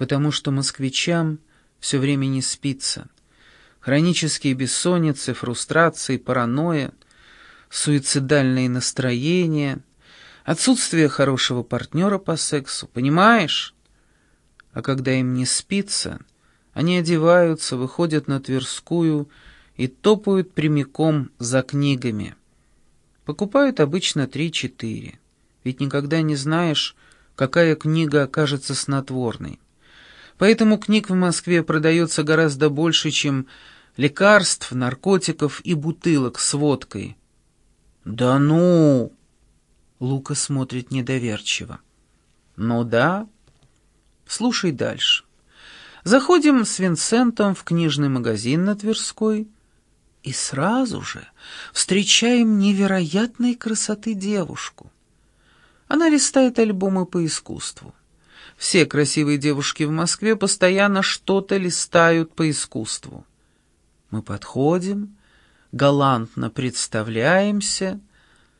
потому что москвичам все время не спится. Хронические бессонницы, фрустрации, паранойя, суицидальные настроения, отсутствие хорошего партнера по сексу, понимаешь? А когда им не спится, они одеваются, выходят на Тверскую и топают прямиком за книгами. Покупают обычно три-четыре, ведь никогда не знаешь, какая книга окажется снотворной. Поэтому книг в Москве продается гораздо больше, чем лекарств, наркотиков и бутылок с водкой. «Да ну!» Лука смотрит недоверчиво. «Ну да. Слушай дальше. Заходим с Винсентом в книжный магазин на Тверской и сразу же встречаем невероятной красоты девушку. Она листает альбомы по искусству. Все красивые девушки в Москве постоянно что-то листают по искусству. Мы подходим, галантно представляемся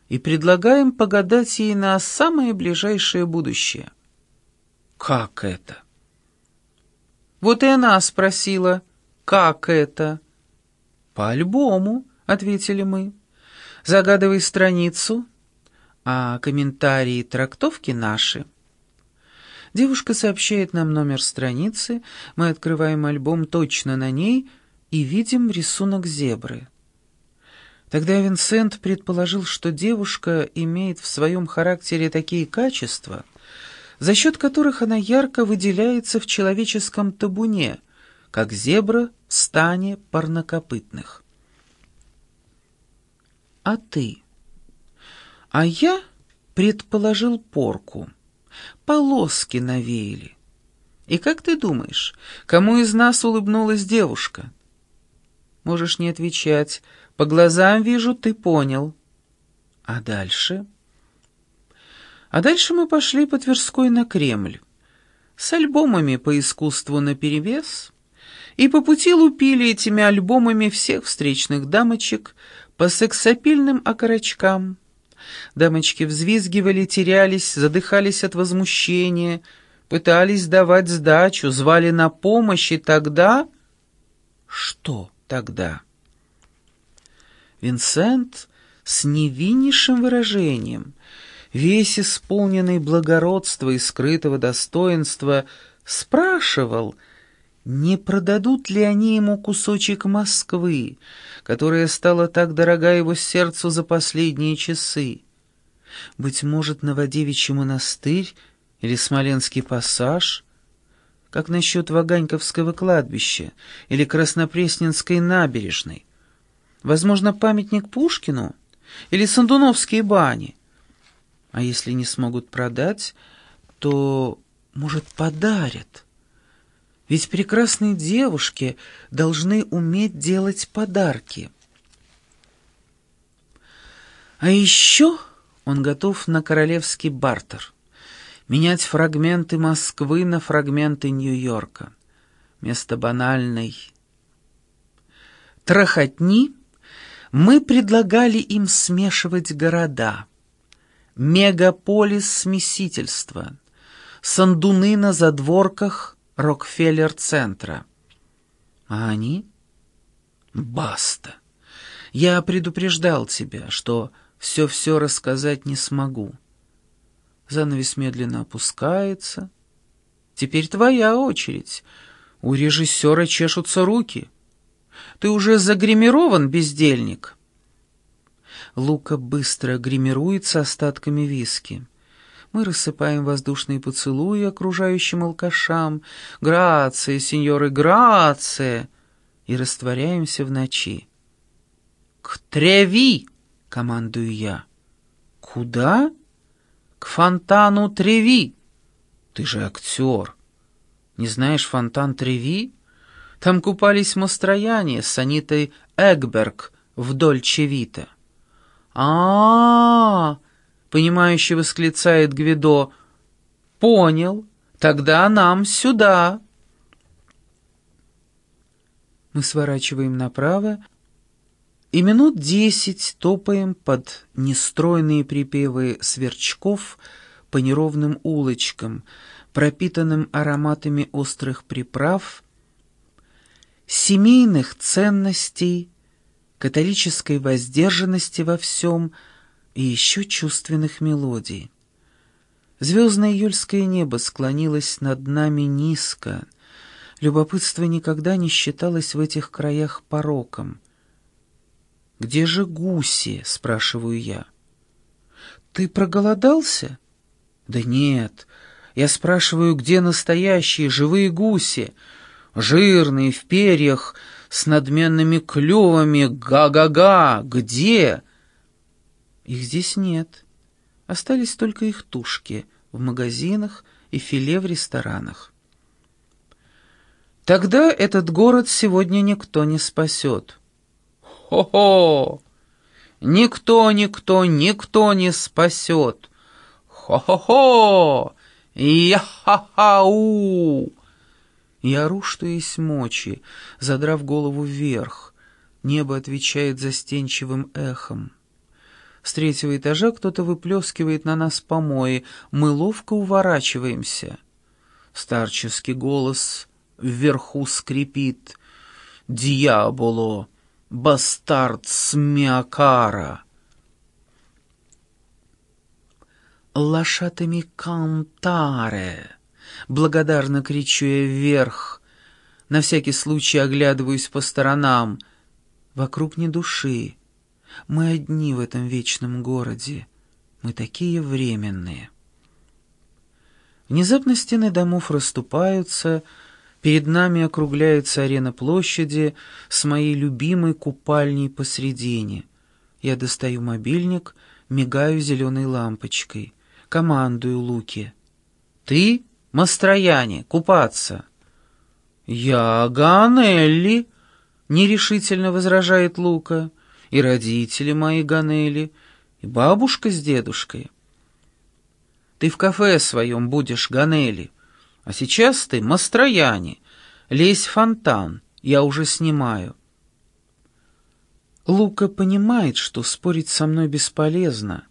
и предлагаем погадать ей на самое ближайшее будущее. Как это? Вот и она спросила, как это? По альбому, ответили мы. Загадывай страницу, а комментарии трактовки наши — Девушка сообщает нам номер страницы, мы открываем альбом точно на ней и видим рисунок зебры. Тогда Винсент предположил, что девушка имеет в своем характере такие качества, за счет которых она ярко выделяется в человеческом табуне, как зебра в стане парнокопытных. А ты? А я предположил порку полоски навеяли. И как ты думаешь, кому из нас улыбнулась девушка? Можешь не отвечать. По глазам вижу, ты понял. А дальше? А дальше мы пошли по Тверской на Кремль. С альбомами по искусству наперевес. И по пути лупили этими альбомами всех встречных дамочек по сексапильным окорочкам. Дамочки взвизгивали, терялись, задыхались от возмущения, пытались давать сдачу, звали на помощь, и тогда... Что тогда? Винсент с невиннейшим выражением, весь исполненный благородства и скрытого достоинства, спрашивал, не продадут ли они ему кусочек Москвы, которая стала так дорога его сердцу за последние часы. Быть может, Новодевичий монастырь или Смоленский пассаж? Как насчет Ваганьковского кладбища или Краснопресненской набережной? Возможно, памятник Пушкину или Сандуновские бани? А если не смогут продать, то, может, подарят? Ведь прекрасные девушки должны уметь делать подарки. А еще он готов на королевский бартер, менять фрагменты Москвы на фрагменты Нью-Йорка. Вместо банальной трахотни мы предлагали им смешивать города. Мегаполис смесительства, сандуны на задворках Рокфеллер-центра. А они? Баста. Я предупреждал тебя, что все-все рассказать не смогу. Занавес медленно опускается. Теперь твоя очередь. У режиссера чешутся руки. Ты уже загримирован, бездельник. Лука быстро гримируется остатками виски. Мы рассыпаем воздушные поцелуи окружающим алкашам. «Грация, сеньоры, грация!» И растворяемся в ночи. «К Треви!» командую я. «Куда?» «К фонтану Треви!» «Ты же актер. Не знаешь фонтан Треви?» Там купались Мастрояне с Анитой Эгберг вдоль Чевита. а, -а, -а понимающе восклицает Гвидо. «Понял. Тогда нам сюда!» Мы сворачиваем направо, и минут десять топаем под нестройные припевы сверчков по неровным улочкам, пропитанным ароматами острых приправ, семейных ценностей, католической воздержанности во всем и еще чувственных мелодий. Звездное июльское небо склонилось над нами низко. Любопытство никогда не считалось в этих краях пороком. «Где же гуси?» — спрашиваю я. «Ты проголодался?» «Да нет. Я спрашиваю, где настоящие живые гуси? Жирные, в перьях, с надменными клювами, га-га-га, где?» «Их здесь нет». Остались только их тушки в магазинах и филе в ресторанах. Тогда этот город сегодня никто не спасет. Хо-хо! Никто, никто, никто не спасет. Хо-хо-хо! Я-ха-ха-у! Я ору, что есть мочи, задрав голову вверх. Небо отвечает застенчивым эхом. С третьего этажа кто-то выплескивает на нас помои, мы ловко уворачиваемся. Старческий голос вверху скрипит. «Дьяволо! Бастард Смиакара!» «Лошатами кантаре!» Благодарно кричу я вверх. На всякий случай оглядываюсь по сторонам. Вокруг ни души. Мы одни в этом вечном городе. Мы такие временные. Внезапно стены домов расступаются, перед нами округляется арена площади с моей любимой купальней посредине. Я достаю мобильник, мигаю зеленой лампочкой, командую Луке. «Ты, Мастрояне, купаться!» «Я Ганелли!» — нерешительно возражает Лука и родители мои Ганели, и бабушка с дедушкой. Ты в кафе своем будешь, Ганели, а сейчас ты Мастрояне, лезь в фонтан, я уже снимаю. Лука понимает, что спорить со мной бесполезно,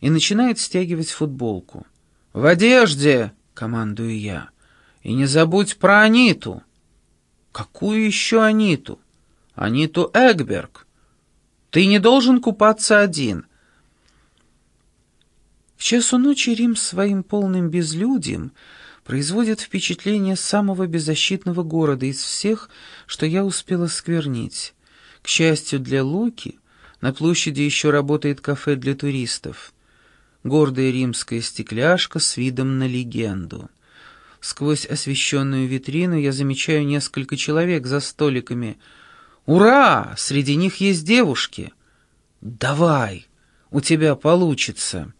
и начинает стягивать футболку. «В одежде!» — командую я. «И не забудь про Аниту!» «Какую еще Аниту?» «Аниту Эгберг!» Ты не должен купаться один. В часу ночи Рим своим полным безлюдием производит впечатление самого беззащитного города из всех, что я успела сквернить. К счастью для Луки, на площади еще работает кафе для туристов. Гордая римская стекляшка с видом на легенду. Сквозь освещенную витрину я замечаю несколько человек за столиками — «Ура! Среди них есть девушки!» «Давай! У тебя получится!»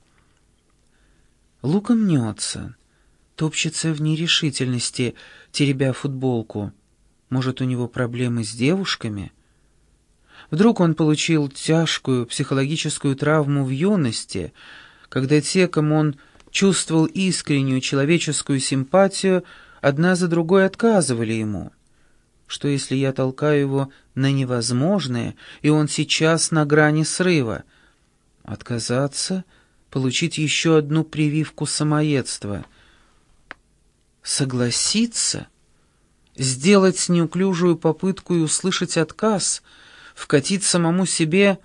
Лука мнется, топчется в нерешительности, теребя футболку. Может, у него проблемы с девушками? Вдруг он получил тяжкую психологическую травму в юности, когда те, кому он чувствовал искреннюю человеческую симпатию, одна за другой отказывали ему. Что если я толкаю его на невозможное, и он сейчас на грани срыва? Отказаться, получить еще одну прививку самоедства. Согласиться, сделать неуклюжую попытку и услышать отказ, вкатить самому себе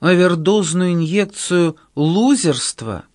овердозную инъекцию лузерства —